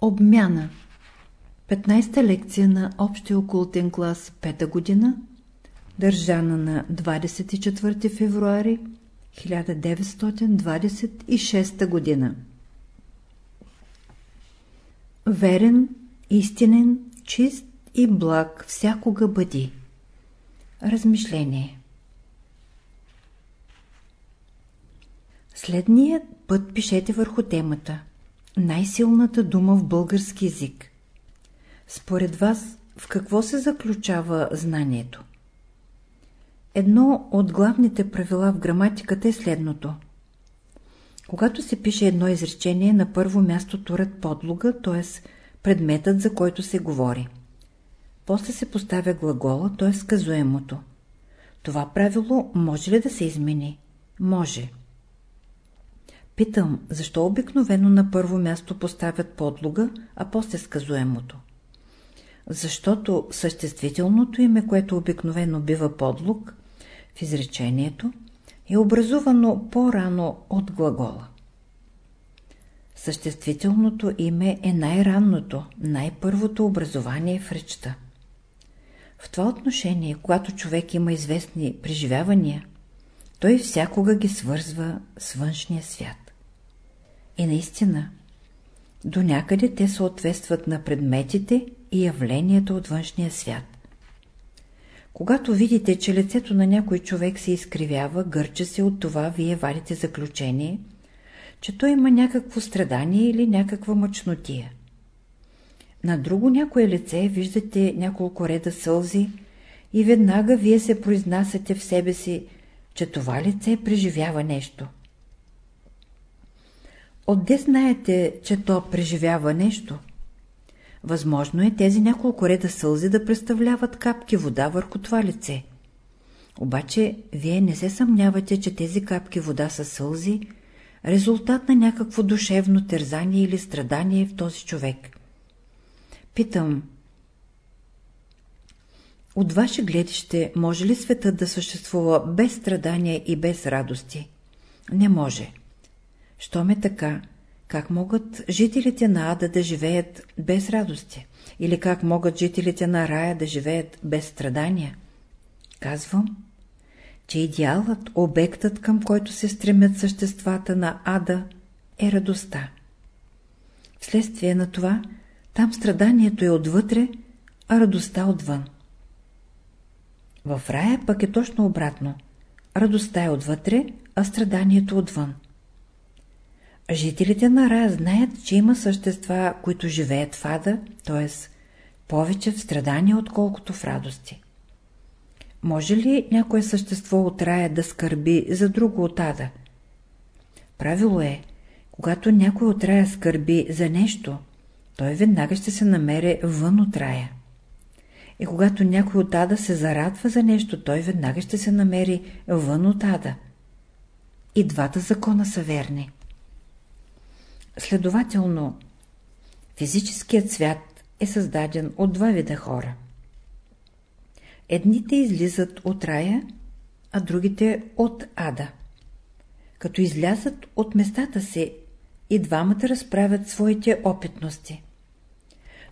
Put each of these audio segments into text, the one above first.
Обмяна. 15-та лекция на Общия окултен клас 5-та година държана на 24 февруари 1926 година. Верен, истинен, чист и благ всякога бъди. Размишление. Следният път пишете върху темата Най-силната дума в български язик. Според вас, в какво се заключава знанието? Едно от главните правила в граматиката е следното. Когато се пише едно изречение, на първо място турят подлога, т.е. предметът, за който се говори. После се поставя глагола, т.е. казуемото. Това правило може ли да се измени? Може. Питам, защо обикновено на първо място поставят подлога, а после сказуемото? Защото съществителното име, което обикновено бива подлог, в изречението, е образувано по-рано от глагола. Съществителното име е най-ранното, най-първото образование в речта. В това отношение, когато човек има известни преживявания, той всякога ги свързва с външния свят. И наистина, до някъде те съответстват на предметите и явленията от външния свят. Когато видите, че лицето на някой човек се изкривява, гърча се от това, вие вадите заключение, че той има някакво страдание или някаква мъчнотия. На друго някое лице виждате няколко реда сълзи и веднага вие се произнасяте в себе си, че това лице преживява нещо. Отде знаете, че то преживява нещо? Възможно е тези няколко реда сълзи да представляват капки вода върху това лице. Обаче, вие не се съмнявате, че тези капки вода са сълзи, резултат на някакво душевно тързание или страдание в този човек. Питам, от ваше гледище може ли светът да съществува без страдания и без радости? Не може. Щом е така, как могат жителите на Ада да живеят без радости? Или как могат жителите на рая да живеят без страдания? Казвам, че идеалът, обектът, към който се стремят съществата на Ада, е радостта. Вследствие на това, там страданието е отвътре, а радостта отвън. В рая пък е точно обратно. Радостта е отвътре, а страданието отвън. Жителите на рая знаят, че има същества, които живеят в ада, т.е. повече в страдания, отколкото в радости. Може ли някое същество от рая да скърби за друго от ада? Правило е, когато някой от рая скърби за нещо, той веднага ще се намери вън от рая. И когато някой от ада се зарадва за нещо, той веднага ще се намери вън от ада. И двата закона са верни. Следователно, физическият свят е създаден от два вида хора. Едните излизат от рая, а другите от ада. Като излязат от местата си, и двамата разправят своите опитности.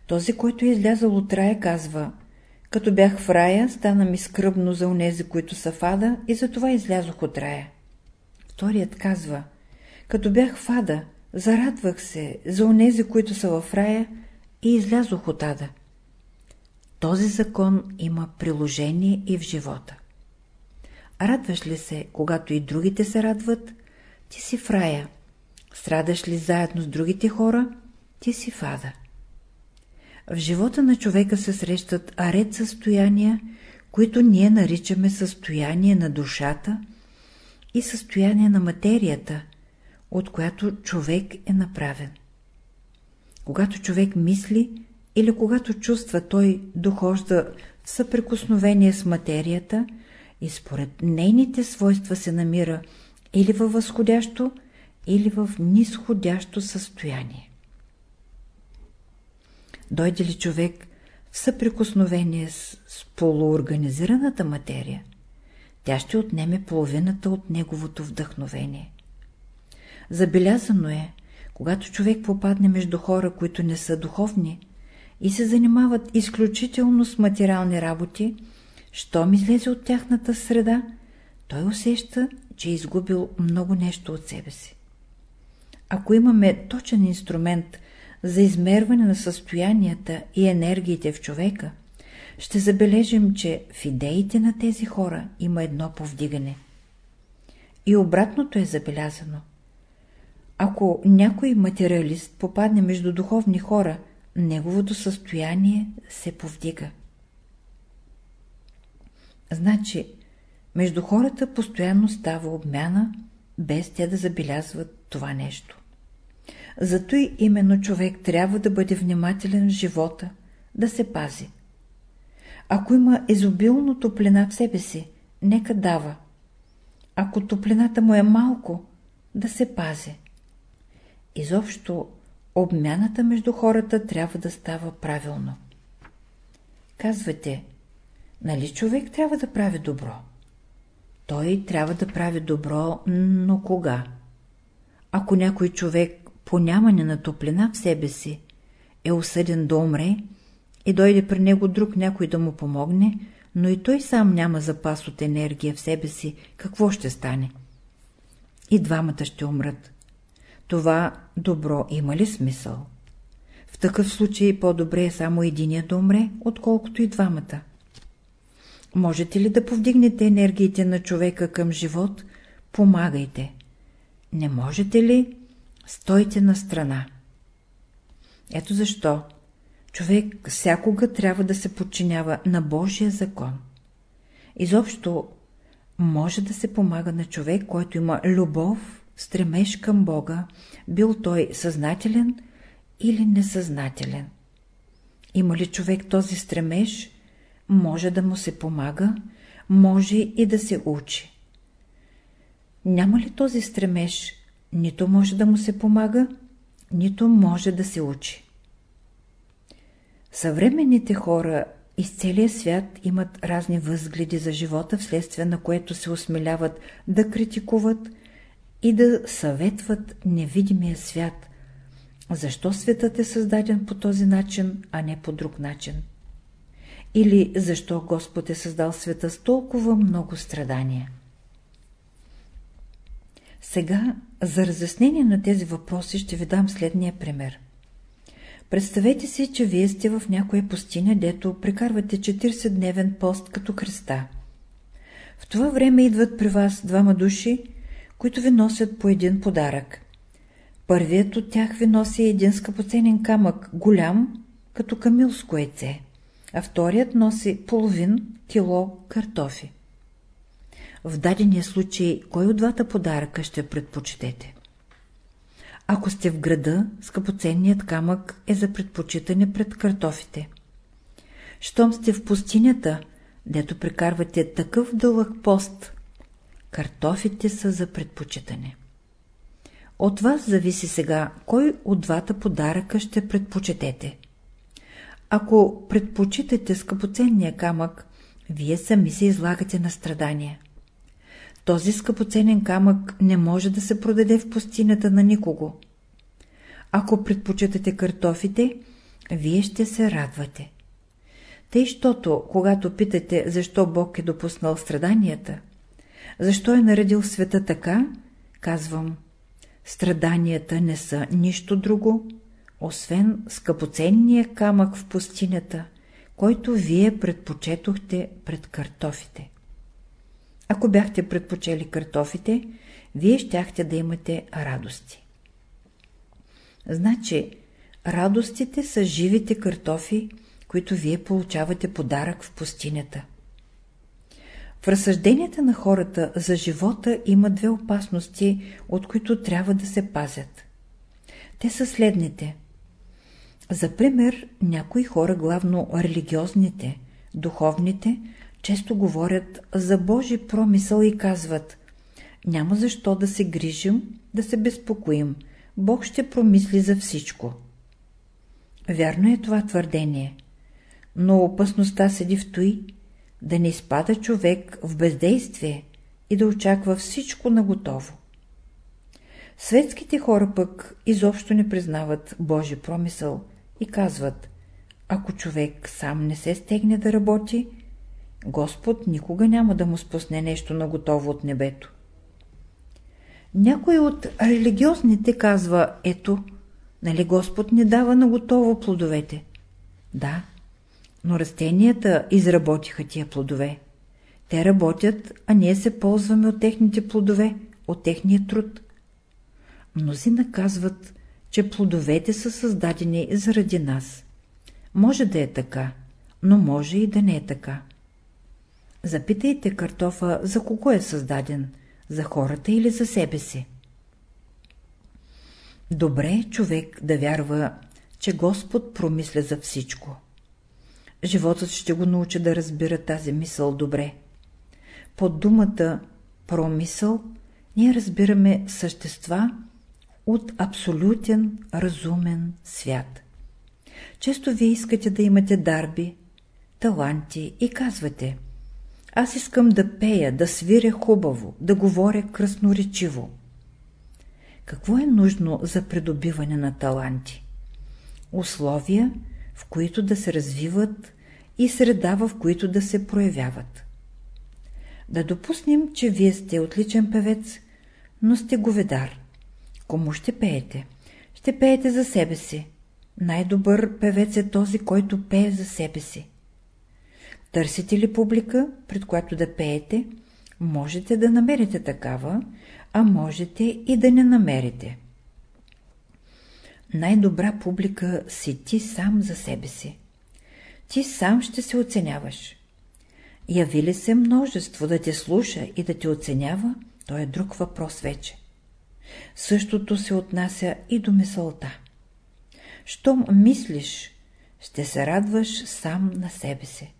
Този, който е излязъл от рая, казва Като бях в рая, стана ми скръбно за онези, които са в ада, и затова излязох от рая. Вторият казва Като бях в ада, Зарадвах се за онези, които са в рая и излязох от ада. Този закон има приложение и в живота. Радваш ли се, когато и другите се радват, ти си в рая. Страдаш ли заедно с другите хора, ти си в ада. В живота на човека се срещат аред състояния, които ние наричаме състояние на душата и състояние на материята, от която човек е направен. Когато човек мисли или когато чувства, той дохожда в съприкосновение с материята и според нейните свойства се намира или във възходящо, или в нисходящо състояние. Дойде ли човек в съприкосновение с, с полуорганизираната материя, тя ще отнеме половината от неговото вдъхновение. Забелязано е, Когато човек попадне между хора, които не са духовни и се занимават изключително с материални работи, щом излезе от тяхната среда, той усеща, че е изгубил много нещо от себе си. Ако имаме точен инструмент за измерване на състоянията и енергиите в човека, ще забележим, че в идеите на тези хора има едно повдигане. И обратното е забелязано. Ако някой материалист попадне между духовни хора, неговото състояние се повдига. Значи, между хората постоянно става обмяна, без те да забелязват това нещо. Зато и именно човек трябва да бъде внимателен в живота, да се пази. Ако има изобилно топлина в себе си, нека дава. Ако топлината му е малко, да се пази. Изобщо, обмяната между хората трябва да става правилно. Казвате, нали човек трябва да прави добро? Той трябва да прави добро, но кога? Ако някой човек по нямане на топлина в себе си е осъден да умре и дойде при него друг някой да му помогне, но и той сам няма запас от енергия в себе си, какво ще стане? И двамата ще умрат. Това добро има ли смисъл? В такъв случай по-добре е само единия да умре, отколкото и двамата. Можете ли да повдигнете енергиите на човека към живот? Помагайте. Не можете ли? Стойте на страна. Ето защо човек всякога трябва да се подчинява на Божия закон. Изобщо може да се помага на човек, който има любов, стремеж към Бога, бил той съзнателен или несъзнателен. Има ли човек този стремеж, може да му се помага, може и да се учи. Няма ли този стремеж, нито може да му се помага, нито може да се учи. Съвременните хора из целия свят имат разни възгледи за живота, вследствие на което се осмеляват да критикуват и да съветват невидимия свят. Защо светът е създаден по този начин, а не по друг начин? Или защо Господ е създал света с толкова много страдания? Сега, за разяснение на тези въпроси, ще ви дам следния пример. Представете си, че вие сте в някоя пустиня, дето прекарвате 40-дневен пост като кръста. В това време идват при вас двама души, които ви носят по един подарък. Първият от тях ви носи един скъпоценен камък, голям, като камилско яйце а вторият носи половин кило картофи. В дадения случай, кой от двата подаръка ще предпочитете? Ако сте в града, скъпоценният камък е за предпочитане пред картофите. Щом сте в пустинята, дето прекарвате такъв дълъг пост, картофите са за предпочитане. От вас зависи сега, кой от двата подаръка ще предпочетете. Ако предпочитате скъпоценния камък, вие сами се излагате на страдания. Този скъпоценен камък не може да се продаде в пустинята на никого. Ако предпочитате картофите, вие ще се радвате. Тъй, щото, когато питате, защо Бог е допуснал страданията, защо е наредил света така, казвам, страданията не са нищо друго, освен скъпоценния камък в пустинята, който вие предпочетохте пред картофите. Ако бяхте предпочели картофите, вие щяхте да имате радости. Значи, радостите са живите картофи, които вие получавате подарък в пустинята. В разсъжденията на хората за живота има две опасности, от които трябва да се пазят. Те са следните. За пример, някои хора, главно религиозните, духовните, често говорят за Божи промисъл и казват няма защо да се грижим, да се безпокоим, Бог ще промисли за всичко. Вярно е това твърдение, но опасността седи в той да не изпада човек в бездействие и да очаква всичко наготово. Светските хора пък изобщо не признават Божи промисъл и казват, ако човек сам не се стегне да работи, Господ никога няма да му спусне нещо на готово от небето. Някой от религиозните казва, ето, нали Господ не дава на готово плодовете? Да, но растенията изработиха тия плодове. Те работят, а ние се ползваме от техните плодове, от техния труд. Мнозина казват, че плодовете са създадени заради нас. Може да е така, но може и да не е така. Запитайте картофа за кого е създаден, за хората или за себе си. Добре е човек да вярва, че Господ промисля за всичко. Животът ще го научи да разбира тази мисъл добре. Под думата промисъл ние разбираме същества от абсолютен разумен свят. Често вие искате да имате дарби, таланти и казвате Аз искам да пея, да свиря хубаво, да говоря красноречиво. Какво е нужно за придобиване на таланти? Условия, в които да се развиват и среда, в които да се проявяват. Да допуснем, че вие сте отличен певец, но сте говедар. Кому ще пеете? Ще пеете за себе си. Най-добър певец е този, който пее за себе си. Търсите ли публика, пред която да пеете? Можете да намерите такава, а можете и да не намерите. Най-добра публика си ти сам за себе си. Ти сам ще се оценяваш. Яви ли се множество да те слуша и да те оценява, то е друг въпрос вече. Същото се отнася и до мисълта. Щом мислиш, ще се радваш сам на себе си.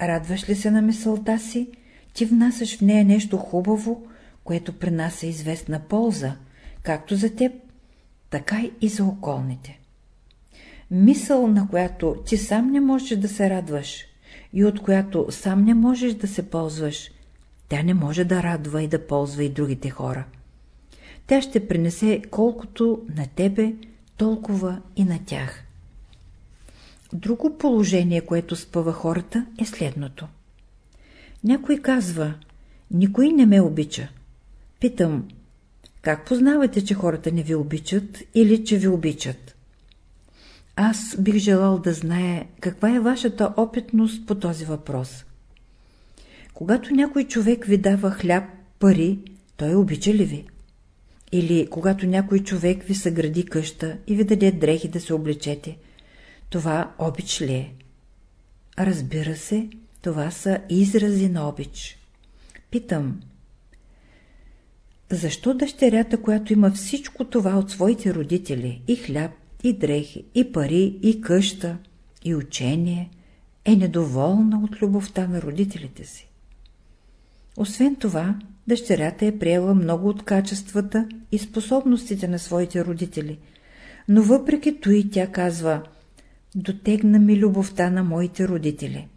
Радваш ли се на мисълта си, ти внасяш в нея нещо хубаво, което принася известна полза, както за теб, така и за околните. Мисъл, на която ти сам не можеш да се радваш и от която сам не можеш да се ползваш, тя не може да радва и да ползва и другите хора. Тя ще принесе колкото на тебе, толкова и на тях. Друго положение, което спъва хората, е следното. Някой казва, никой не ме обича. Питам, как познавате, че хората не ви обичат или че ви обичат? Аз бих желал да знае каква е вашата опитност по този въпрос. Когато някой човек ви дава хляб, пари, той обича ли ви? Или когато някой човек ви съгради къща и ви даде дрехи да се облечете, това обич ли е? Разбира се, това са изрази на обич. Питам, защо дъщерята, която има всичко това от своите родители, и хляб, и дрехи, и пари, и къща, и учение, е недоволна от любовта на родителите си? Освен това, дъщерята е приела много от качествата и способностите на своите родители, но въпреки той тя казва «Дотегна ми любовта на моите родители.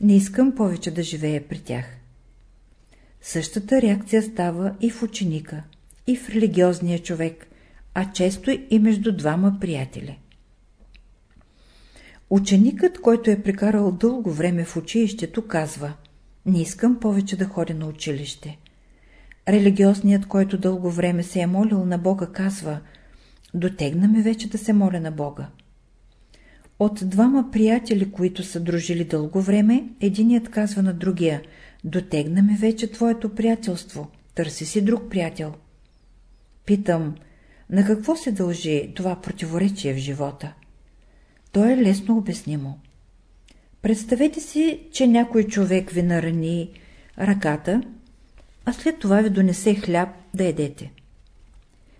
Не искам повече да живея при тях». Същата реакция става и в ученика, и в религиозния човек, а често и между двама приятели. Ученикът, който е прекарал дълго време в училището, казва «Не искам повече да ходя на училище». Религиозният, който дълго време се е молил на Бога, казва «Дотегна ме вече да се моля на Бога». От двама приятели, които са дружили дълго време, единият казва на другия – Дотегна ме вече твоето приятелство. Търси си друг приятел. Питам, на какво се дължи това противоречие в живота? То е лесно обяснимо. Представете си, че някой човек ви нарани ръката, а след това ви донесе хляб да едете.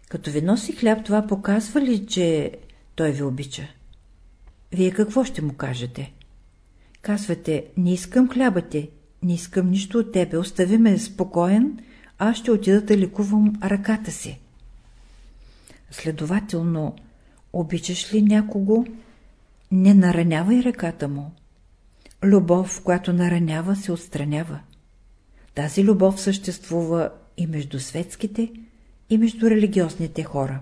Като ви носи хляб, това показва ли, че той ви обича? Вие какво ще му кажете? Казвате, не искам хляба ти, не искам нищо от тебе, остави ме спокоен, аз ще отида да лекувам ръката си. Следователно, обичаш ли някого, не наранявай ръката му. Любов, която наранява, се отстранява. Тази любов съществува и между светските, и между религиозните хора.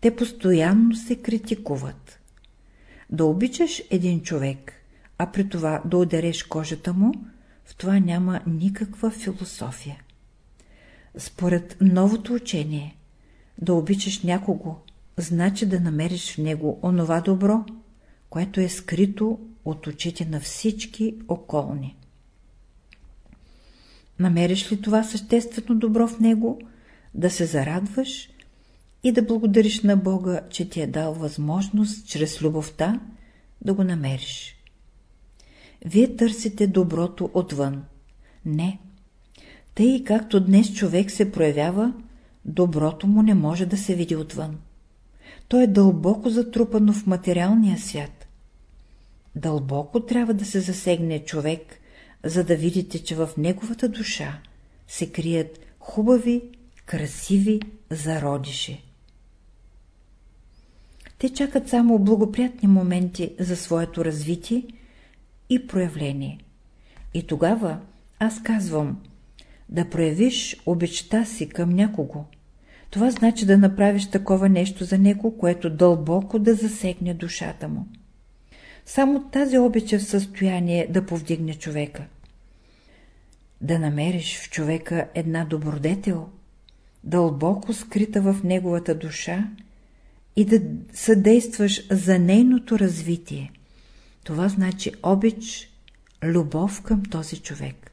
Те постоянно се критикуват. Да обичаш един човек, а при това да удареш кожата му, в това няма никаква философия. Според новото учение, да обичаш някого, значи да намериш в него онова добро, което е скрито от очите на всички околни. Намериш ли това съществено добро в него, да се зарадваш и да благодариш на Бога, че ти е дал възможност чрез любовта да го намериш. Вие търсите доброто отвън. Не. Тъй както днес човек се проявява, доброто му не може да се види отвън. То е дълбоко затрупано в материалния свят. Дълбоко трябва да се засегне човек, за да видите, че в неговата душа се крият хубави, красиви зародиши. Те чакат само благоприятни моменти за своето развитие и проявление. И тогава аз казвам, да проявиш обичта си към някого. Това значи да направиш такова нещо за него, което дълбоко да засегне душата му. Само тази обич е в състояние да повдигне човека. Да намериш в човека една добродетел, дълбоко скрита в неговата душа и да съдействаш за нейното развитие. Това значи обич, любов към този човек.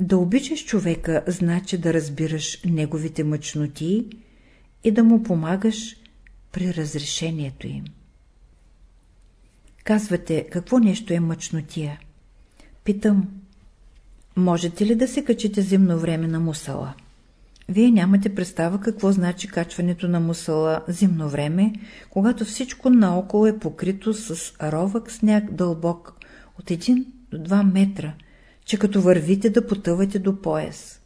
Да обичаш човека значи да разбираш неговите мъчноти и да му помагаш при разрешението им. Казвате, какво нещо е мъчнотия? Питам, можете ли да се качите зимно време на мусала? Вие нямате представа какво значи качването на мусала зимно време, когато всичко наоколо е покрито с ровък сняг дълбок от 1 до 2 метра, че като вървите да потъвате до пояс.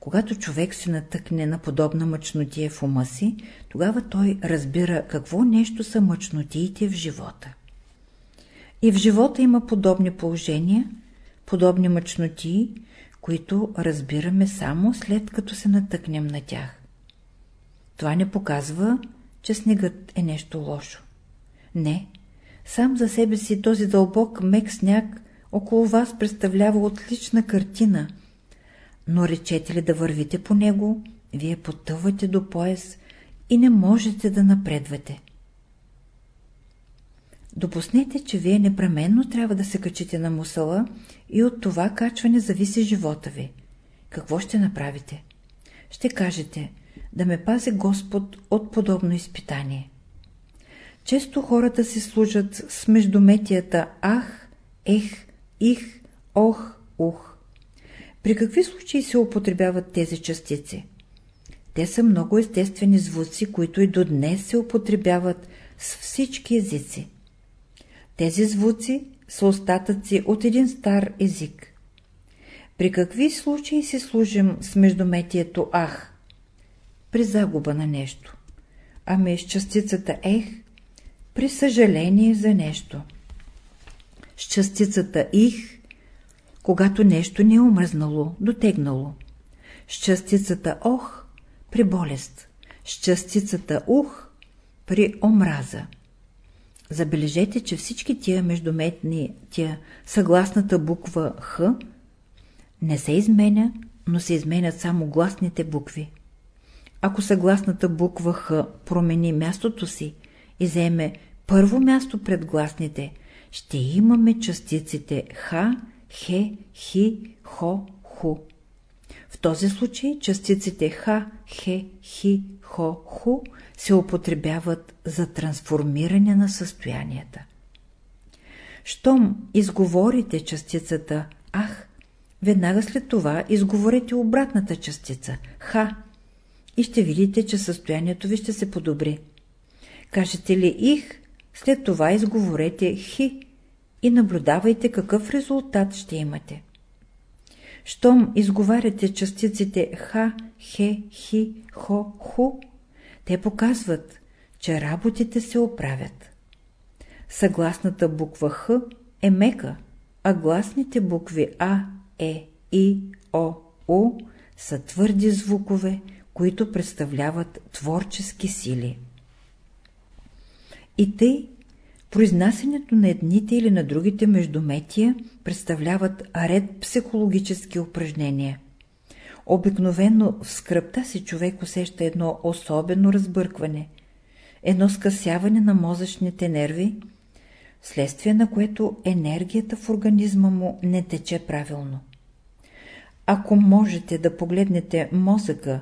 Когато човек се натъкне на подобна мъчнотия в ума си, тогава той разбира какво нещо са мъчнотиите в живота. И в живота има подобни положения, подобни мъчноти, които разбираме само след като се натъкнем на тях. Това не показва, че снегът е нещо лошо. Не, сам за себе си този дълбок мек сняг около вас представлява отлична картина, но речете ли да вървите по него, вие потъвате до пояс и не можете да напредвате. Допуснете, че вие непременно трябва да се качите на мусала и от това качване зависи живота ви. Какво ще направите? Ще кажете, да ме пази Господ от подобно изпитание. Често хората си служат с междуметията ах, ех, их, ох, ух. При какви случаи се употребяват тези частици? Те са много естествени звуци, които и до днес се употребяват с всички езици. Тези звуци са остатъци от един стар език. При какви случаи си служим с междуметието ах? При загуба на нещо. Ами с частицата ех? При съжаление за нещо. С частицата их? Когато нещо не е омръзнало, дотегнало. С частицата ох? При болест. С частицата ух? При омраза. Забележете, че всички тия междуметни, тия съгласната буква Х не се изменя, но се изменят само гласните букви. Ако съгласната буква Х промени мястото си и заеме първо място пред гласните, ще имаме частиците Х, Хе, Хи, Хо, Ху. В този случай частиците Х, Хе, Хи, Хо, Ху се употребяват за трансформиране на състоянията. Щом изговорите частицата Ах, веднага след това изговорете обратната частица Ха и ще видите, че състоянието ви ще се подобри. Кажете ли Их, след това изговорете Хи и наблюдавайте какъв резултат ще имате. Щом изговаряте частиците Ха, Хе, Хи, Хо, Ху, те показват, че работите се оправят. Съгласната буква Х е мека, а гласните букви А, Е, И, О, У са твърди звукове, които представляват творчески сили. И тъй, произнасянето на едните или на другите междуметия представляват ред психологически упражнения. Обикновено в скръпта си човек усеща едно особено разбъркване, едно скъсяване на мозъчните нерви, следствие на което енергията в организма му не тече правилно. Ако можете да погледнете мозъка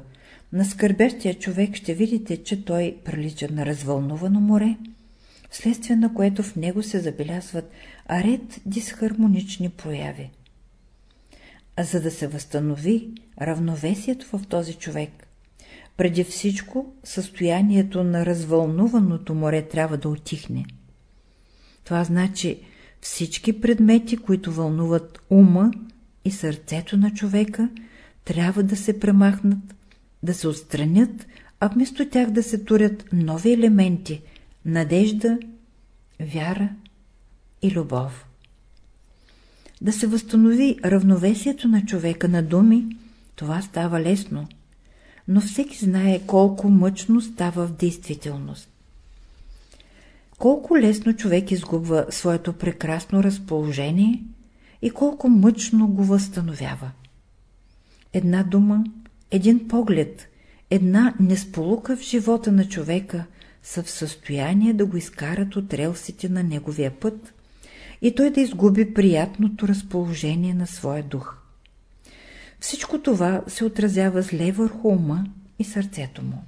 на скърбещия човек, ще видите, че той прилича на развълнувано море, вследствие на което в него се забелязват ред дисхармонични прояви. А за да се възстанови равновесието в този човек, преди всичко състоянието на развълнуваното море трябва да отихне. Това значи всички предмети, които вълнуват ума и сърцето на човека, трябва да се премахнат, да се отстранят, а вместо тях да се турят нови елементи – надежда, вяра и любов. Да се възстанови равновесието на човека на думи, това става лесно, но всеки знае колко мъчно става в действителност. Колко лесно човек изгубва своето прекрасно разположение и колко мъчно го възстановява. Една дума, един поглед, една несполука в живота на човека са в състояние да го изкарат от релсите на неговия път и той да изгуби приятното разположение на своя дух. Всичко това се отразява зле върху ума и сърцето му.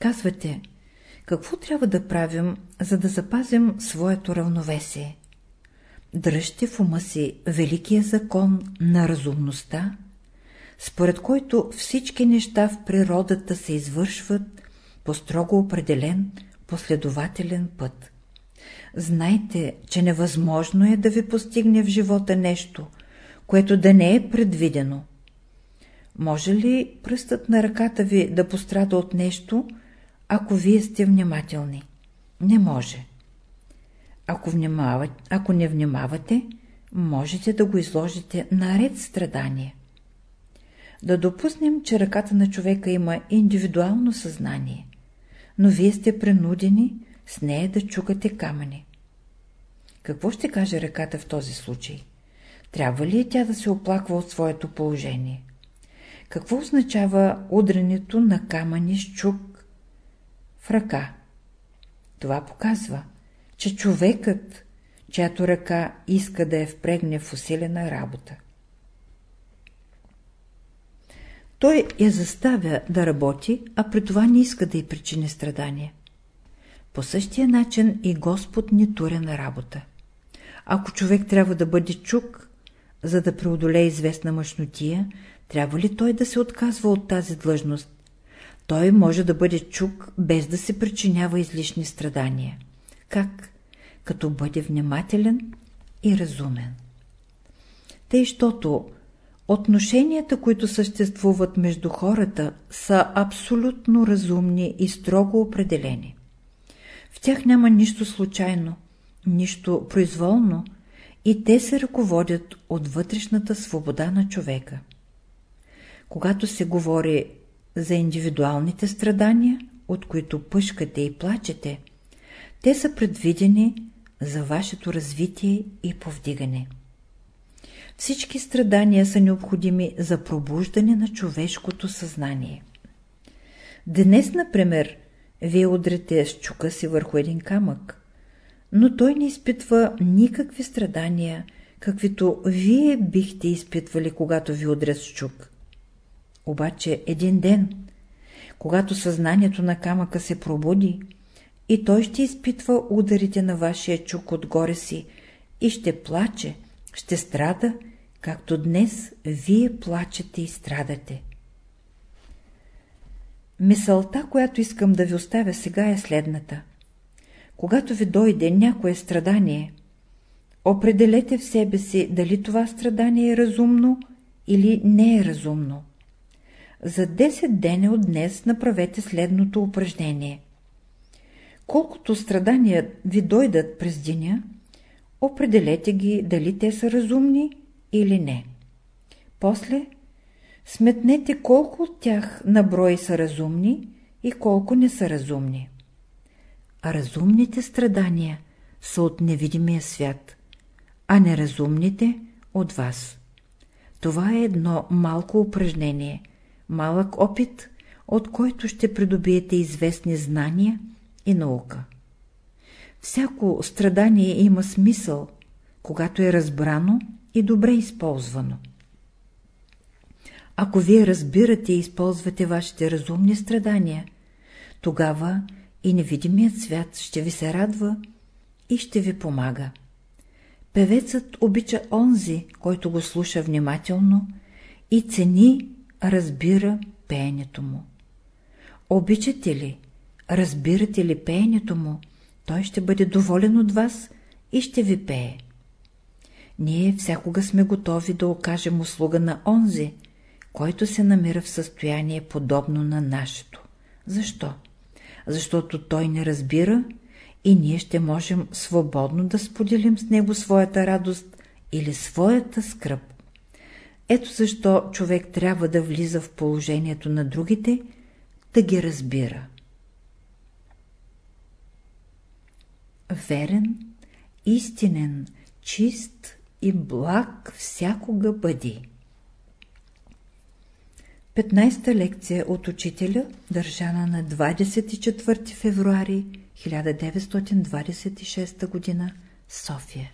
Казвате, какво трябва да правим, за да запазим своето равновесие? Дръжте в ума си великия закон на разумността, според който всички неща в природата се извършват по строго определен, последователен път. Знайте, че невъзможно е да ви постигне в живота нещо, което да не е предвидено. Може ли пръстът на ръката ви да пострада от нещо, ако вие сте внимателни? Не може. Ако, внимавате, ако не внимавате, можете да го изложите наред страдание. Да допуснем, че ръката на човека има индивидуално съзнание, но вие сте принудени с нея да чукате камъни. Какво ще каже ръката в този случай? Трябва ли е тя да се оплаква от своето положение? Какво означава удрането на камъни с чук в ръка? Това показва, че човекът, чиято ръка иска да я впрегне в усилена работа. Той я заставя да работи, а при това не иска да й причини страдания. По същия начин и Господ ни туря на работа. Ако човек трябва да бъде чук, за да преодолее известна мъжнотия, трябва ли той да се отказва от тази длъжност? Той може да бъде чук, без да се причинява излишни страдания. Как? Като бъде внимателен и разумен. Тъй, щото отношенията, които съществуват между хората, са абсолютно разумни и строго определени. В тях няма нищо случайно, нищо произволно и те се ръководят от вътрешната свобода на човека. Когато се говори за индивидуалните страдания, от които пъшкате и плачете, те са предвидени за вашето развитие и повдигане. Всички страдания са необходими за пробуждане на човешкото съзнание. Днес, например, вие удрете с чука си върху един камък но той не изпитва никакви страдания, каквито вие бихте изпитвали, когато ви удрят с чук. Обаче един ден, когато съзнанието на камъка се пробуди, и той ще изпитва ударите на вашия чук отгоре си и ще плаче, ще страда, както днес вие плачете и страдате. Мисълта, която искам да ви оставя сега е следната – когато ви дойде някое страдание, определете в себе си дали това страдание е разумно или не е разумно. За 10 дена от днес направете следното упражнение. Колкото страдания ви дойдат през деня, определете ги дали те са разумни или не. После Сметнете колко от тях на брой са разумни и колко не са разумни. А разумните страдания са от невидимия свят, а неразумните – от вас. Това е едно малко упражнение, малък опит, от който ще придобиете известни знания и наука. Всяко страдание има смисъл, когато е разбрано и добре използвано. Ако вие разбирате и използвате вашите разумни страдания, тогава и невидимият свят ще ви се радва и ще ви помага. Певецът обича онзи, който го слуша внимателно и цени, разбира пеенето му. Обичате ли, разбирате ли пеенето му, той ще бъде доволен от вас и ще ви пее. Ние всякога сме готови да окажем услуга на онзи, който се намира в състояние подобно на нашето. Защо? Защото той не разбира и ние ще можем свободно да споделим с него своята радост или своята скръп. Ето защо човек трябва да влиза в положението на другите, да ги разбира. Верен, истинен, чист и благ всякога бъди. 15-та лекция от учителя, държана на 24 февруари 1926 г. София